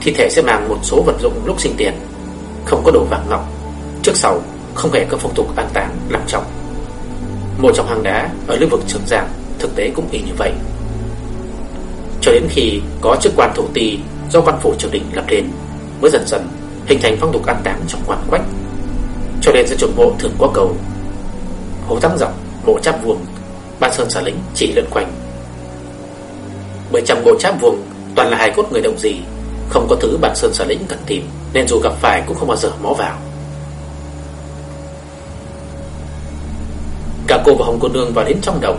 Thi thể sẽ mang một số vật dụng lúc sinh tiền, Không có đồ vàng ngọc. Trước sau, không hề có phong tục an táng làm trọng. Một trong hang đá ở lưu vực trường giang, Thực tế cũng y như vậy. Cho đến khi có chức quan thủ ti Do văn phủ triều đình lập lên Mới dần dần hình thành phong tục an táng trong quan quách. Cho nên dân chuẩn mộ thường có cầu, Hố tăng dọc mộ chắp vuông Ban sơn xả lính chỉ lượn quanh bởi trong bộ cháp vùng toàn là hài cốt người đồng gì, Không có thứ bản sơn sở lĩnh cần tìm, Nên dù gặp phải cũng không bao giờ mó vào. Cả cô và Hồng cô nương vào đến trong đồng,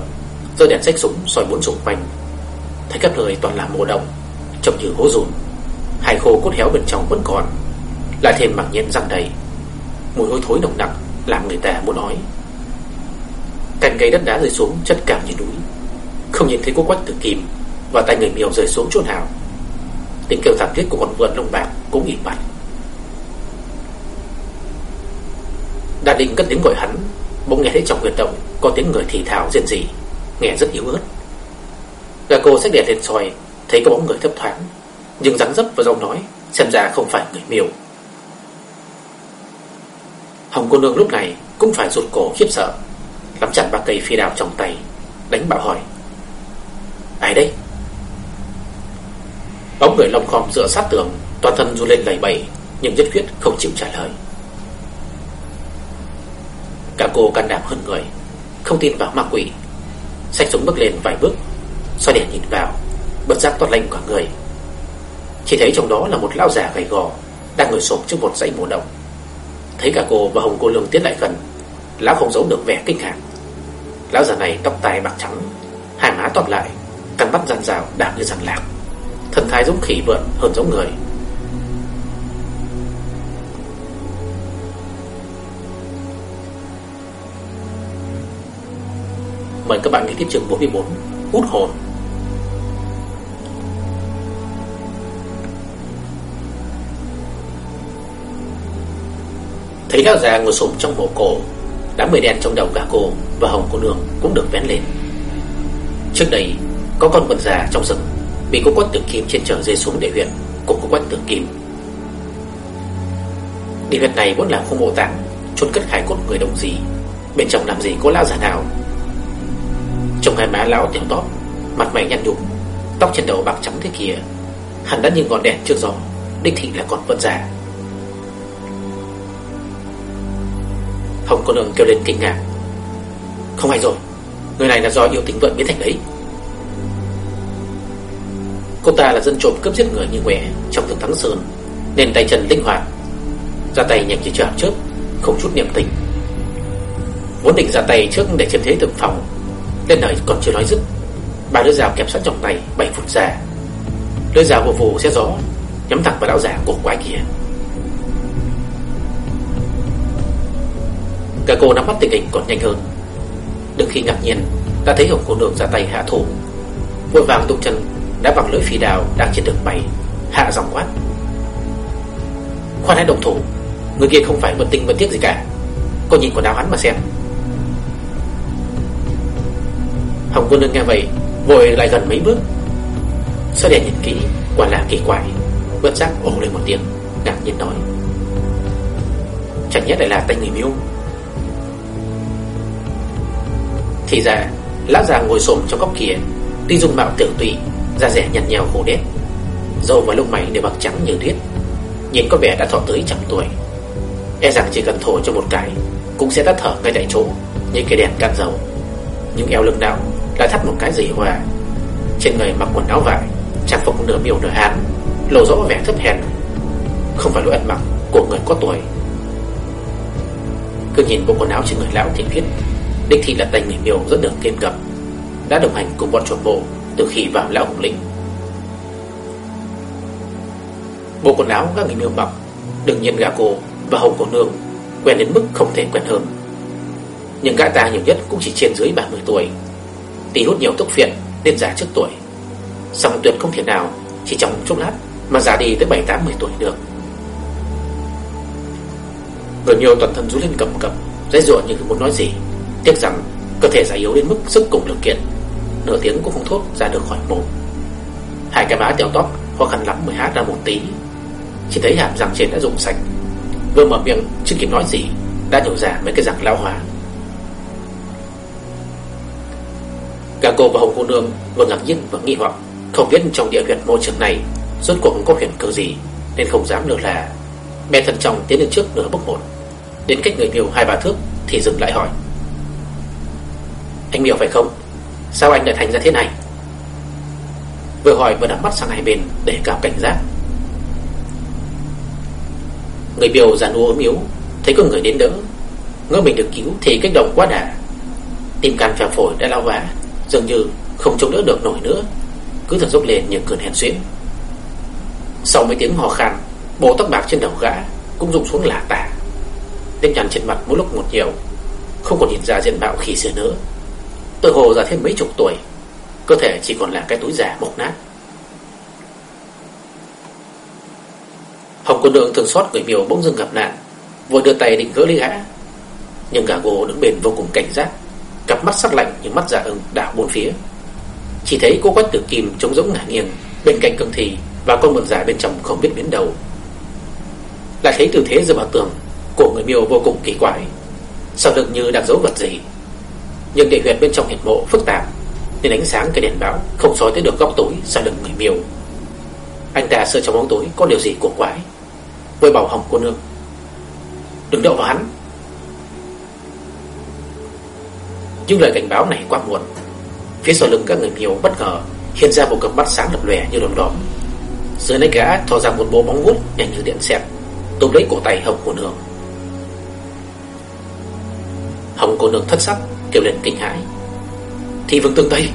Giơ đèn xách súng soi bốn xung quanh. Thấy các nơi toàn là mồ đồng Trông như hố rùn Hai khô cốt héo bên trong vẫn còn, Lại thêm mặc nhện răng đầy. Mùi hôi thối nồng nặc Làm người ta muốn nói Cành cây đất đá rơi xuống, chất cảm như núi. Không nhìn thấy có quách tử kim và tay người miêu rơi xuống chỗ nào Tiếng kêu thảm thiết của con vượn lông bạc Cũng im bặt. Đã định cất tiếng gọi hắn, Bỗng nghe thấy trong huyệt động Có tiếng người thì thào rên rỉ, Nghe rất yếu ớt. Gà cô xách đèn lên soi, Thấy có bóng người thấp thoáng, Nhưng rắn dấp và giọng nói Xem ra không phải người miêu. Hồng cô nương lúc này Cũng phải rụt cổ khiếp sợ, Nắm chặt ba cây phi đào trong tay, Đánh bảo hỏi, Ai đây? Bóng người lồng khom dựa sát tường, Toàn thân du lên lầy bẩy, Nhưng nhất quyết không chịu trả lời. Cả cô can đảm hơn người, Không tin vào ma quỷ. Sách súng bước lên vài bước, xoay đèn nhìn vào Bật giác toát lạnh cả người. Chỉ thấy trong đó là một lão già gầy gò, Đang ngồi sụp trước một dãy mùa động. Thấy cả cô và Hồng cô lương tiến lại gần, Lão không giấu được vẻ kinh ngạc Lão già này tóc tai bạc trắng, Hai má toát lại Căn mắt răn rào đạp như răng lạc. Thần thái giống khỉ vượn hơn giống người. Mời các bạn nghe tiếp chương 44 Hút hồn. Thấy lão già ngồi sụp trong mộ cổ, Đám mây đen trong đầu cả cô Và hồng cô nương cũng được vén lên. Trước đây, Có con quần già trong rừng. Bị cô quách tử kim trên trời rơi xuống để huyệt Cũng cô quách tử kim. Địa huyệt này vốn là khu mộ tạng, chôn cất khải cốt người đồng gì Bên trong làm gì có lão già nào? Trong hai má lão tiểu tóp, Mặt mày nhăn nhục Tóc trên đầu bạc trắng thế kia. Hẳn đã như ngọn đèn trước gió Đích thị là con vượn già. Hồng cô nương kêu lên kinh ngạc. Không hay rồi, Người này là do yêu tính vợ biến thành đấy Cô ta là dân trộm cướp giết người như quẻ Trong thực thắng sơn Nên tay chân linh hoạt. Ra tay nhanh như chạm chớp, Không chút niệm tình Vốn định ra tay trước để chiếm thế thượng phòng Lên lời còn chưa nói dứt, Ba đứa dao kẹp sẵn trong tay bảy phút ra. Đứa dao vụ vụ xe gió, Nhắm thẳng vào lão giả cổ quái kia. Cả cô nắm bắt tình hình còn nhanh hơn. Đừng khi ngạc nhiên, Đã thấy hồng cô nương ra tay hạ thủ. Vội vàng tung chân đã bằng lưỡi phi đào đang trên đường bay, Hạ dòng quát. Khoan hãy đồng thủ, Người kia không phải bất tình bất tiếc gì cả. Cô nhìn quần áo hắn mà xem. Hồng quân nương nghe vậy, Vội lại gần mấy bước. Sau đèn nhìn kỹ, Quả là kỳ quái, Bất giác ồ lên một tiếng, Ngạc nhiên nói. Chẳng nhất lại là tay người miêu? Thì ra, Lão già ngồi xổm trong góc kia, Tuy dung mạo tiểu tụy Da rẻ nhạt nhèo khổ đét. Dâu và lông mày đều bạc trắng như tuyết. Nhìn có vẻ đã thọ tới trăm tuổi. E rằng chỉ cần thổi cho một cái, Cũng sẽ tắt thở ngay tại chỗ, Như cái đèn can dầu. Nhưng eo lưng đạo đã thắt một cái dày hòa Trên người mặc quần áo vải, Trang phục nửa miều nửa hán, Lộ rõ vẻ thấp hèn. Không phải lối ăn mặc của người có tuổi. Cứ nhìn bộ quần áo trên người lão thì biết Đích thị là tay người miều rất được kiêm cập. Đã đồng hành cùng bọn chuột bộ từ khi vào lão hùng lĩnh Bộ quần áo các người nương mặc, Đừng nhiên gã cô và hầu cô nương Quen đến mức không thể quen hơn. Nhưng gã ta nhiều nhất cũng chỉ trên dưới 30 tuổi. Tí hút nhiều thuốc phiện Nên già trước tuổi. Xong tuyệt không thể nào Chỉ trong chốc lát Mà già đi tới 7-80 tuổi được. Người nhiều toàn thân rú lên cầm cập, Dãy ruộng như muốn nói gì, Tiếc rằng cơ thể già yếu đến mức sức cùng lực kiện. Nửa tiếng cũng không thốt ra được khỏi mồm. Hai cái má tiểu tóc khó khăn lắm mới hát ra một tí. Chỉ thấy hàm răng trên đã rụng sạch. Vừa mở miệng, chưa kịp nói gì, Đã nhổ ra mấy cái răng lao hóa. Cả cô và Hồng cô nương vừa ngạc nhiên vừa nghi hoặc, Không biết trong địa huyệt môi trường này Rốt cuộc có huyền cơ gì, Nên không dám lừa là. Bè thân trọng tiến lên trước nửa bước một. Đến cách người miêu hai ba thước Thì dừng lại hỏi. Anh miêu phải không? Sao anh lại thành ra thế này? Vừa hỏi vừa đặt mắt sang hai bên Để cảm cảnh giác. Người biểu già u ốm yếu, Thấy có người đến đỡ. Ngỡ mình được cứu thì kích động quá đà. Tim can phèo phổi đã lao vá Dường như không chống đỡ được nổi nữa. Cứ thật dốc lên những cơn hèn xuyến. Sau mấy tiếng hò khan Bộ tóc bạc trên đầu gã Cũng rụng xuống lả tả. Đêm nhằn trên mặt mỗi lúc một nhiều, Không còn nhìn ra diện mạo khi xưa nữa tôi hồ già thêm mấy chục tuổi Cơ thể chỉ còn là cái túi già bọc nát. Hồng Quân Đường thường xót người miều bỗng dưng gặp nạn, Vội đưa tay định gỡ ly gã. Nhưng gà gỗ đứng bên vô cùng cảnh giác, Cặp mắt sắc lạnh như mắt dạ ưng đảo bốn phía. Chỉ thấy cô quách tử kim trống rỗng ngả nghiêng, Bên cạnh cương thị Và con mượn giả bên trong không biết biến đầu Lại thấy tư thế dựa vào tường Của người miêu vô cùng kỳ quái Sau lưng như đang giấu vật gì? Nhưng địa huyệt bên trong hiện mộ phức tạp, Nên ánh sáng cái đèn báo Không soi tới được góc tối sau lưng người miêu. Anh ta sợ trong bóng tối có điều gì cổ quái? Vội bảo hỏng cô nương. Đừng đậu vào hắn. Nhưng lời cảnh báo này quá muộn. Phía sau lưng các người miêu bất ngờ Hiện ra một cặp mắt sáng lập lòe như đom đóm. Dưới lấy gã thò ra một bộ bóng vuốt Nhanh như điện xẹt Tôm lấy cổ tay hồng cô nương. Hồng cô nương thất sắc Kêu lên kinh hãi. Thì vương tương tây,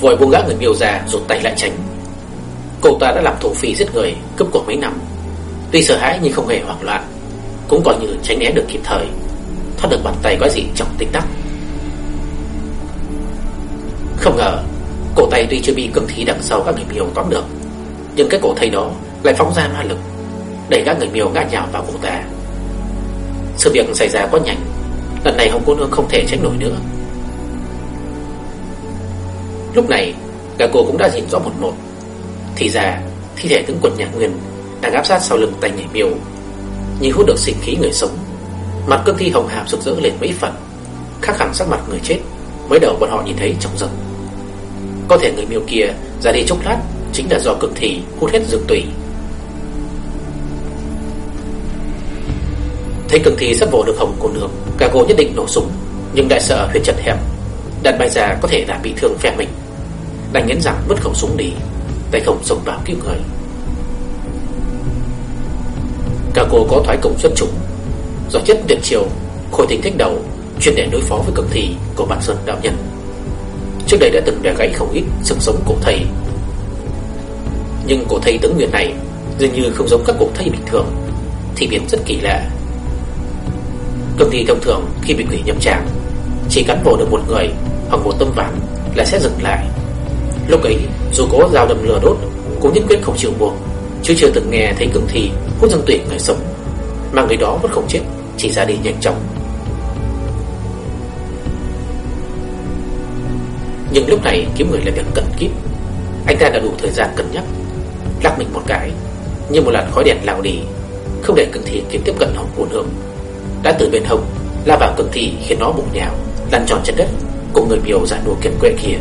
Vội buông gã người miêu ra rụt tay lại tránh. Cô ta đã làm thổ phi giết người, Cướp của mấy năm. Tuy sợ hãi nhưng không hề hoảng loạn, Cũng coi như tránh né được kịp thời, Thoát được bàn tay quái dị trong tích tắc. Không ngờ, Cổ tay tuy chưa bị cương thí đằng sau các người miêu tóm được, Nhưng cái cổ tay đó lại phóng ra ma lực, Đẩy các người miêu ngã nhào vào cổ ta. Sự việc xảy ra quá nhanh Lần này Hồng Cô Nương không thể tránh nổi nữa. Lúc này cả cô cũng đã nhìn rõ một một. Thì ra, thi thể tướng quân nhạc nguyên Đang áp sát sau lưng tay nhảy miêu. Như hút được sinh khí người sống, Mặt cương thi hồng hàm rực rỡ lên mấy phần, Khác hẳn sắc mặt người chết, Mới đầu bọn họ nhìn thấy trong rừng Có thể người miêu kia ra đi chốc lát Chính là do cương thi hút hết dược tủy. Thấy cương thi sắp vồ được hồng cô nương Cả cô nhất định nổ súng. Nhưng đại sợ huyệt chật hẹp đạn bay ra có thể làm bị thương phe mình. Đành nhấn rằng vứt khẩu súng đi, Tay không xông vào cứu người. Cả cô có thoái công xuất chúng. Do chất tuyệt chiều, Khôi tính thách đầu, Chuyên để đối phó với cường thị của bản sơn đạo nhân. Trước đây đã từng đè gãy không ít sừng sống cổ thầy. Nhưng cổ thầy tướng nguyên này Dường như không giống các cổ thầy bình thường, Thì biến rất kỳ lạ. Công ty thông thường khi bị quỷ nhầm tràng, Chỉ cắn bổ được một người Hoặc một tâm ván là sẽ dừng lại. Lúc ấy, dù có dao đầm lửa đốt, Cũng nhất quyết không chịu buộc, Chứ chưa từng nghe thấy cường thi hút dân tuyển người sống. Mà người đó vẫn không chết, Chỉ ra đi nhanh chóng. Nhưng lúc này kiếm người là việc cần kíp Anh ta đã đủ thời gian cân nhắc, Lắc mình một cái, Như một làn khói đèn lao đi, Không để cường thi kiếm tiếp cận hồng cuốn hương đã từ bên hông, La vào cường thị khiến nó bụng nhào, Lăn tròn trên đất, Cùng người miêu giả đùa kiệt quệ kia.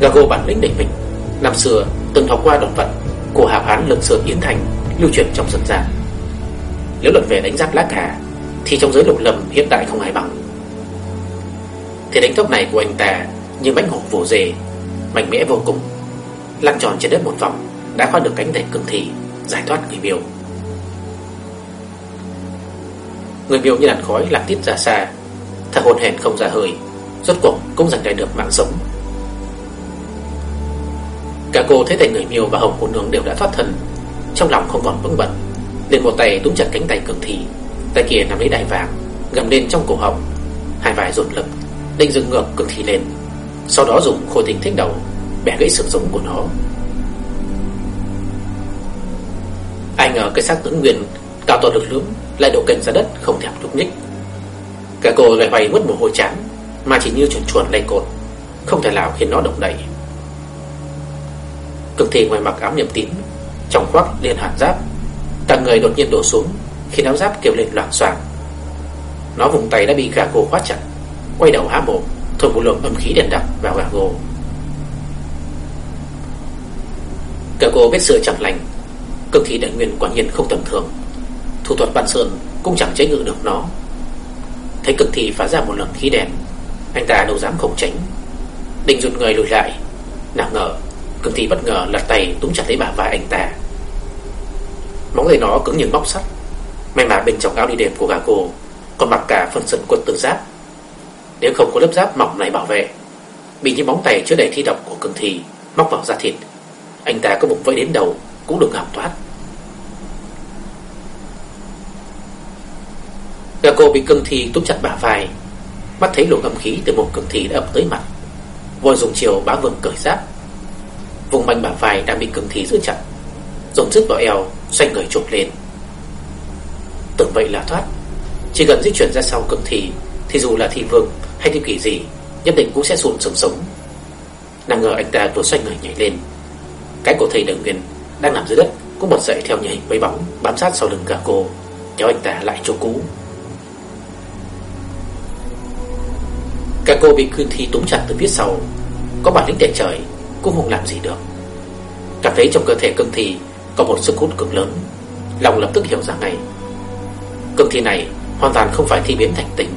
Gago bản lĩnh đỉnh mình Năm xưa, từng học qua động vật Của hào hán lương sơn yến thành Lưu truyền trong dân gian. Nếu luận về đánh giáp lá cà, Thì trong giới lục lầm hiện tại không ai bằng. Thế đánh tốc này của anh ta Như bánh hổ vồ dề Mạnh mẽ vô cùng, Lăn tròn trên đất một vòng, Đã khoan được cánh tay cường thị Giải thoát người miêu. Người miêu như làn khói lạc tiết ra xa. Thở hồn hển không ra hơi. Rốt cuộc cũng giành lại được mạng sống. Cả cô thấy tay người miêu và hồng cô nương đều đã thoát thân. Trong lòng không còn vững bận liền một tay túm chặt cánh tay cường thị. Tay kia nắm lấy đai vàng Gầm lên trong cổ họng. Hai vai dồn lực Định dừng ngược cường thị lên. Sau đó dùng khôi tình thích đầu, Bẻ gãy sự sống của nó. Ai ngờ cái xác tướng nguyện Cao to được lướm Lại đổ kênh ra đất, không thèm lúc nhích. Cả cô lại vay mất một hôi chán, Mà chỉ như chuồn chuồn lay cột, Không thể nào khiến nó động đậy. Cực thị ngoài mặc áo niệm tín, Trong khoác liền hàn giáp Cả người đột nhiên đổ xuống Khi áo giáp kêu lên loạn xoảng. Nó vùng tay đã bị gà cô khóa chặt, Quay đầu há mồm, Thổi một lượng âm khí đèn đặc vào gà cô cả cô biết sự chẳng lành Cực thị đại nguyên quả nhiên không tầm thường. Thủ thuật ban sơn cũng chẳng chế ngự được nó. Thấy cực thị phá ra một lần khí đèn. Anh ta đâu dám không tránh. Định rụt người lùi lại. Nào ngờ, Cực thị bất ngờ lật tay túm chặt lấy bả vai anh ta. Móng tay nó cứng như bóc sắt. May mà bên trong áo đi đêm của gà cô Còn mặc cả phần sườn quần từ giáp. Nếu không có lớp giáp mỏng này bảo vệ, Bị những móng tay chứa đầy thi độc của cường thị Móc vào da thịt. Anh ta có bụng vẫy đến đầu cũng được học thoát. Gà cô bị cương thi túm chặt bả vai, Mắt thấy luồng âm khí từ một cương thi đã ập tới mặt. Vội dùng chiều bá vương cởi giáp. Vùng manh bả vai đang bị cương thi giữ chặt, Dùng sức vào eo, Xoay người chụp lên. Tưởng vậy là thoát. Chỉ cần di chuyển ra sau cương thi, Thì dù là thi vương hay thi kỷ gì, Nhất định cũng sẽ sụn sống sống. Nàng ngờ anh ta vừa xoay người nhảy lên. Cái cổ thầy đường nguyên đang nằm dưới đất Cũng bật dậy theo nhảy mấy bóng Bám sát sau lưng cả cô. Kéo anh ta lại chỗ cũ. Cả cô bị cương thi túm chặt từ phía sau. Có bản lĩnh để trời, Cũng không làm gì được. Cảm thấy trong cơ thể cương thi Có một sức hút cực lớn. Lòng lập tức hiểu ra ngay. Cương thi này hoàn toàn không phải thi biến thành tình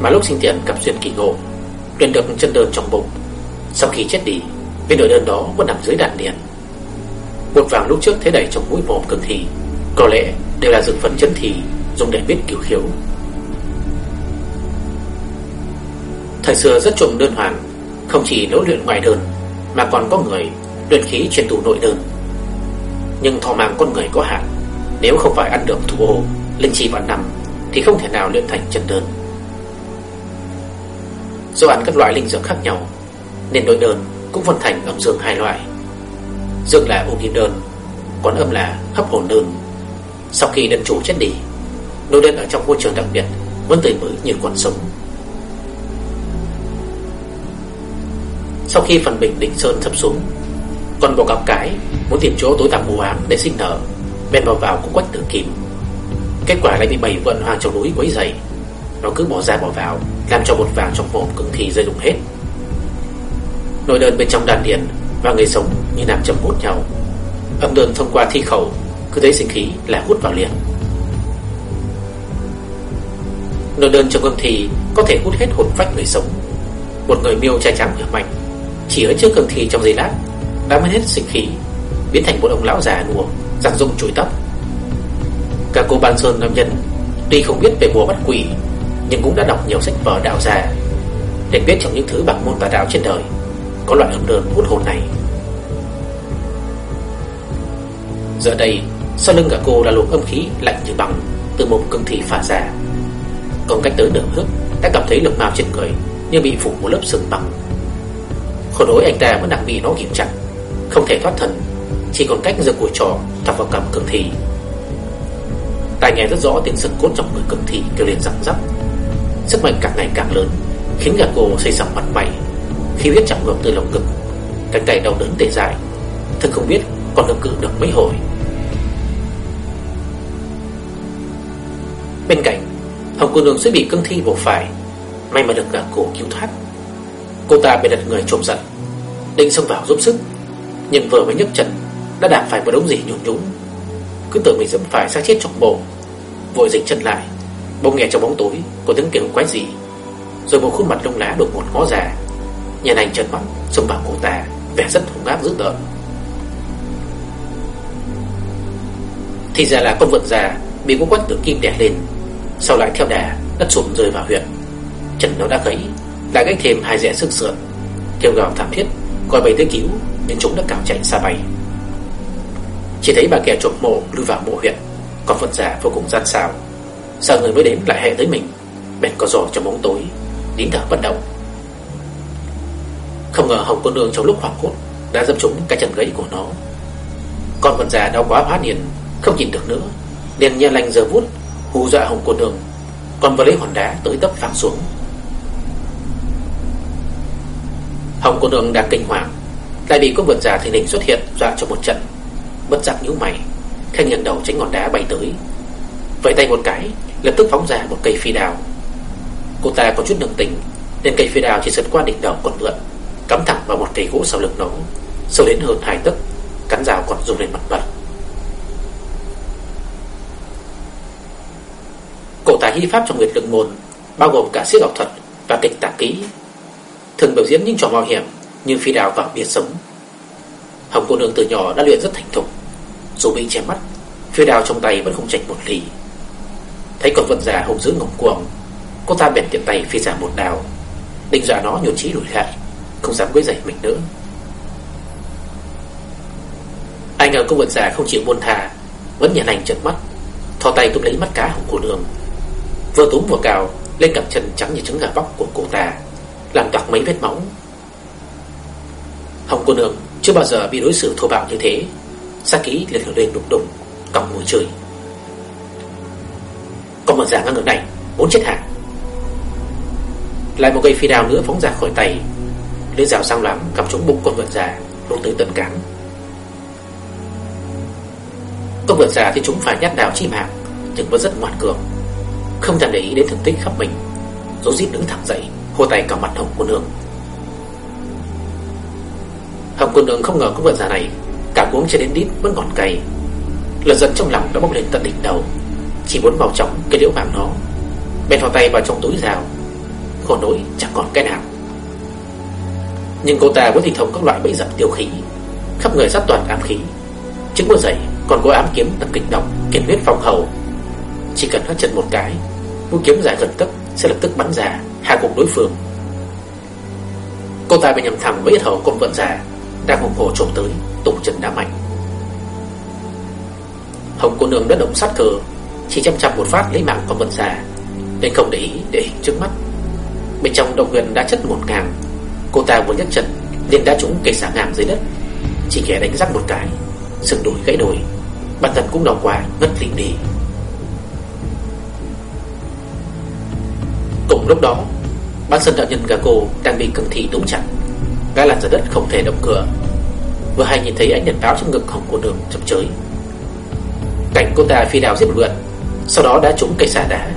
Mà lúc sinh tiền gặp duyên kỳ ngộ, Luyện được chân đơn trong bụng. Sau khi chết đi Viên đội đơn đó vẫn nằm dưới đạn điện. Bột vàng lúc trước thế đẩy trong mũi mồm cường thị Có lẽ đều là dược phấn chân thị Dùng để biết kiểu khiếu. Thời xưa rất trộm đơn hoàn Không chỉ nỗ luyện ngoại đơn, Mà còn có người luyện khí truyền tù nội đơn. Nhưng thọ mạng con người có hạn, Nếu không phải ăn được thủ ô Linh chi vạn năm, Thì không thể nào luyện thành chân đơn. Do ăn các loại linh dược khác nhau, Nên nội đơn cũng phân thành âm dương hai loại. Dương là ung kim đơn. Còn âm là hấp hồn đơn Sau khi đơn chủ chết đi Nội đơn ở trong môi trường đặc biệt Vẫn tươi mới như còn sống. Sau khi phần bình định sơn thấp xuống, Còn bộ cặp cái Muốn tìm chỗ tối tăm mù ám để sinh nở Bèn vào vào cũng quách tử kim. Kết quả lại bị bầy vận hoàng trong núi quấy dày Nó cứ bỏ ra bỏ vào, Làm cho một vàng trong mồm cứng thì rơi rụng hết. Nội đơn bên trong đàn điện. Và người sống như nam châm hút nhau. Âm đơn thông qua thi khẩu, Cứ thấy sinh khí là hút vào liền. Nội đơn trong âm thì Có thể hút hết hồn phách người sống. Một người miêu trai trắng khỏe mạnh, chỉ ở trước âm thi trong giây lát, Đã mất hết sinh khí, Biến thành một ông lão già nua Giang rung chuỗi tóc. Cả cô Ban Sơn nam nhân, Tuy không biết về bùa bắt quỷ, Nhưng cũng đã đọc nhiều sách vở đạo già Để biết trong những thứ bằng môn tà đạo trên đời. Có loại âm đơn hút hồn này. Giờ đây, Sau lưng cả cô là luồng âm khí lạnh như băng Từ một cương thi phả ra. Còn cách tới nửa bước, Đã cảm thấy lực mao trên người Như bị phủ một lớp sừng băng. Khổ đối anh ta vẫn đang bị nó kìm chặt Không thể thoát thân, Chỉ còn cách giơ cùi trò thọc vào cầm cường thi. Tai nghe rất rõ tiếng sừng cốt trong người cường thi kêu lên răng rắc. Sức mạnh càng ngày càng lớn, Khiến cả cô xây sòng mặt mày. Khi huyết chẳng ngược từ lồng ngực, Cánh tay đau đớn tê dại, Thật không biết còn được cự được mấy hồi. Bên cạnh, Hồng cô nương sẽ bị cương thi bổ phải, May mà được cả cổ cứu thoát. Cô ta bị đặt người trộm giận Định xông vào giúp sức, Nhưng vừa mới nhấc chân, Đã đạp phải một đống gì nhún nhún Cứ tưởng mình dẫm phải xác chết trong bộ Vội dịch chân lại, Bỗng nghe trong bóng tối có tiếng kêu quái gì Rồi một khuôn mặt lông lá đột ngột ngó ra. Nhà anh trợn mắt xông vào cô ta, Vẻ rất hung ác dữ tợn Thì ra là con vượn già, Bị cô quách tử kim đè lên. Sau lại theo đà, đất sụp rơi vào huyện Chân nó đã gãy lại gánh thêm hai rẽ sức sườn. Kêu gào thảm thiết Gọi bầy tới cứu Nhưng chúng đã cào chạy xa bay. Chỉ thấy bà kẻ trộm mộ lưu vào mộ huyện Con phật giả vô cùng gian xào Sợ người mới đến lại hẹn tới mình? Bèn có giò trong bóng tối, Nín thở bất động. Không ngờ Hồng cô nương trong lúc hoảng hốt Đã dâm trúng cái chân gãy của nó. Con phật già đau quá hóa niên Không nhìn được nữa. Liền nhe lành giờ vút hù dọa Hồng cô nương Còn vừa lấy hòn đá tới tấp phẳng xuống. Hồng cô nương đang kinh hoàng, Lại bị con vượt già thình lình xuất hiện Dọa cho một trận. Bất giác nhíu mày Khanh nghiêng đầu tránh ngọn đá bay tới. Vậy tay một cái, Lập tức phóng ra một cây phi đào Cô ta có chút đường tình, Nên cây phi đào chỉ sượt qua đỉnh đầu con vượn Cắm thẳng vào một cây gỗ sau lưng nó Sâu đến hơn hai tấc Cắn rào còn rung lên mặt bật Cổ tài hy pháp trong nguyệt lượng môn Bao gồm cả siết học thuật Và kịch tả ký thường biểu diễn những trò mạo hiểm như phi đào vào biển sống. Hồng cô nương từ nhỏ đã luyện rất thành thục, dù bị che mắt, phi đào trong tay vẫn không chạch một lì Thấy con vật già hùng dữ ngổng cuồng, cô ta bèn tiện tay phi ra một đào, định dọa nó nhổn trí đuổi lại, không dám quấy rầy mình nữa. Ai ngờ công vật già không chịu buồn thà vẫn nhàn lành trợn mắt, thò tay túm lấy mắt cá hồng cô nương, vừa túm vừa cào lên cặp chân trắng như trứng gà bóc của cô ta làm toạc mấy vết máu. Hồng cô nương chưa bao giờ bị đối xử thô bạo như thế. Sa ký liền hưởng lên đục đùng, còng mùi trời. Con một giả ngang ngược này, muốn chết hả? Lại một cây phi đào nữa phóng ra khỏi tay, lưỡi rào sang làm cầm trúng bụng con vượn già, đổ tới tận cán. Con vượn già thì chúng phải nhát đào chi mạng, nhưng vẫn rất ngoan cường, không thèm để ý đến thương tích khắp mình, rốt rít đứng thẳng dậy, Hô tay cả mặt hồng cô nương. Hồng cô nương không ngờ con vượn già này Cả uống cho đến đít vẫn còn cay Lần giận trong lòng đã bốc lên tận đỉnh đầu Chỉ muốn mau chóng cái liễu vàng nó Bèn thò tay vào trong túi rào Khổ nỗi chẳng còn cái nào. Nhưng cô ta vẫn thì thông các loại bẫy dập tiêu khí, Khắp người sát toàn ám khí. Trứng mưa dậy, còn có ám kiếm tập kịch độc Kiên huyết phòng hầu. Chỉ cần hất chân một cái, Mũi kiếm dài gần tấc sẽ lập tức bắn ra, Hạ gục đối phương. Cô ta bị nhầm thẳng với yết hầu công vận già Đang hùng hồ trộm tới, Tụng chân đá mạnh. Hồng cô nương đã động sát cờ Chỉ chăm chăm một phát lấy mạng công vận già Nên không để ý để hình trước mắt. Bên trong động huyền đã chất một ngàn Cô ta vừa nhấc chân liền đã trúng cây xả ngàm dưới đất. Chỉ kẻ đánh rắc một cái, Sừng đùi gãy đùi Bản thân cũng đau quá, ngất lịm đi. Cùng lúc đó Ban sân đạo nhân gà cô đang bị cường thị đúng chặt Gã lăn ra đất không thể động cửa. Vừa hay nhìn thấy ánh đèn báo trong ngực hồng của đường chập chới. Cảnh cô ta phi đào giết một lượt, Sau đó đã trúng cây xà đá.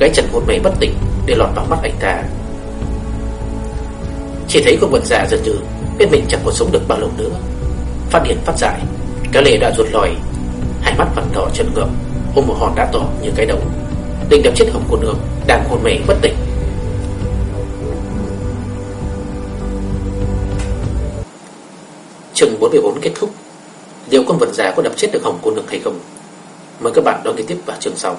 Gãy chân hôn mê bất tỉnh Để lọt vào mắt anh ta. Chỉ thấy con quần già dần dừ Biết mình chẳng còn sống được bao lâu nữa. Phát điên phát giải Cá lệ đã ruột lòi, Hai mắt vằn đỏ chân ngậm Ôm một hòn đá to như cái đầu. Định đập chết hồng cô nương Đang hôn mê bất tỉnh. Chừng 44 kết thúc. Liệu con vật già dạ có đập chết được hồng cô nương hay không? Mời các bạn đón tiếp vào chương sau.